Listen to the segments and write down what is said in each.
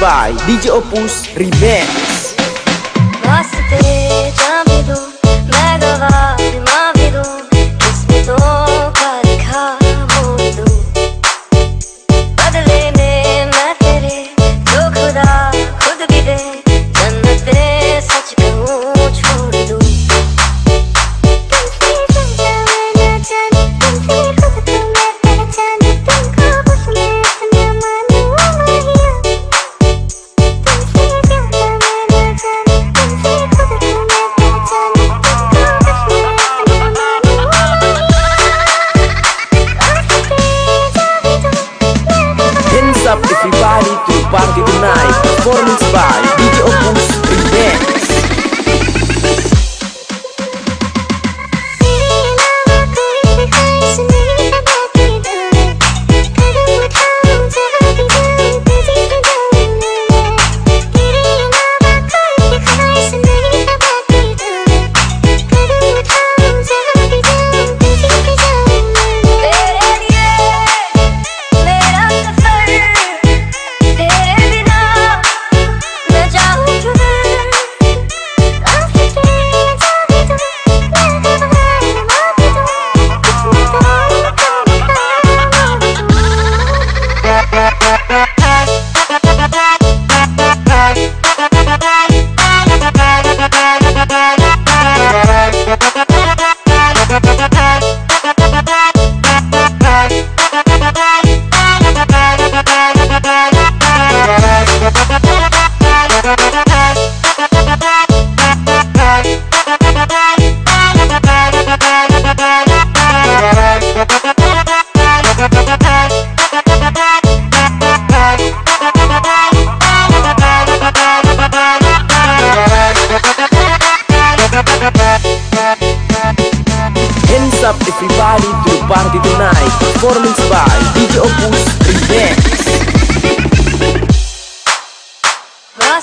by DJ Opus Remix.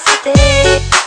stay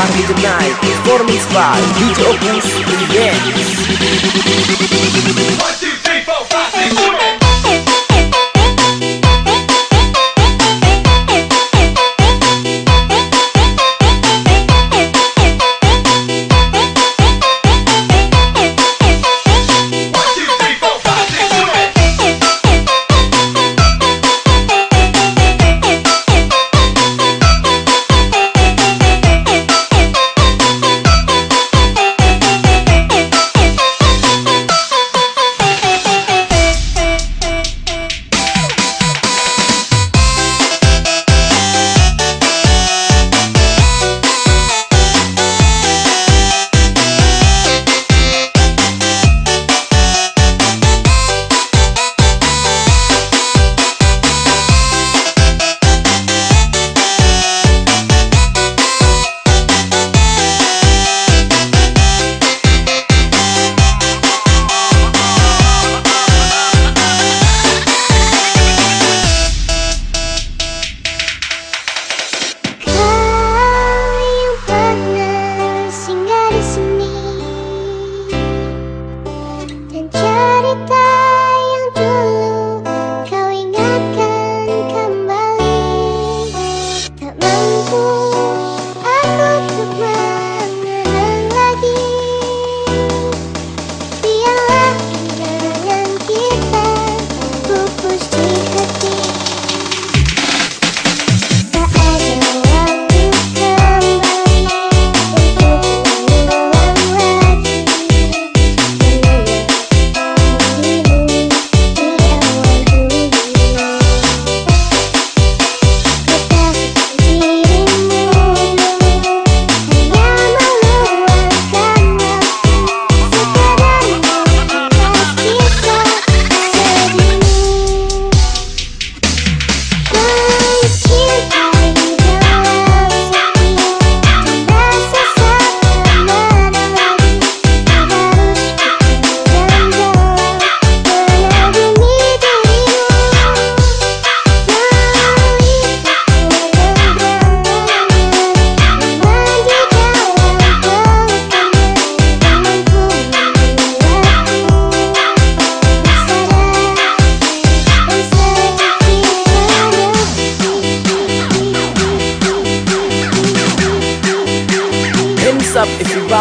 Party Tonight, performance by DJ Opus Dance.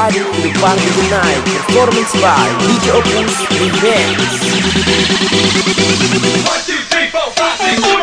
party to the party tonight. Performance by DJ Opus Revenge. One, two, three, four, five, six, seven.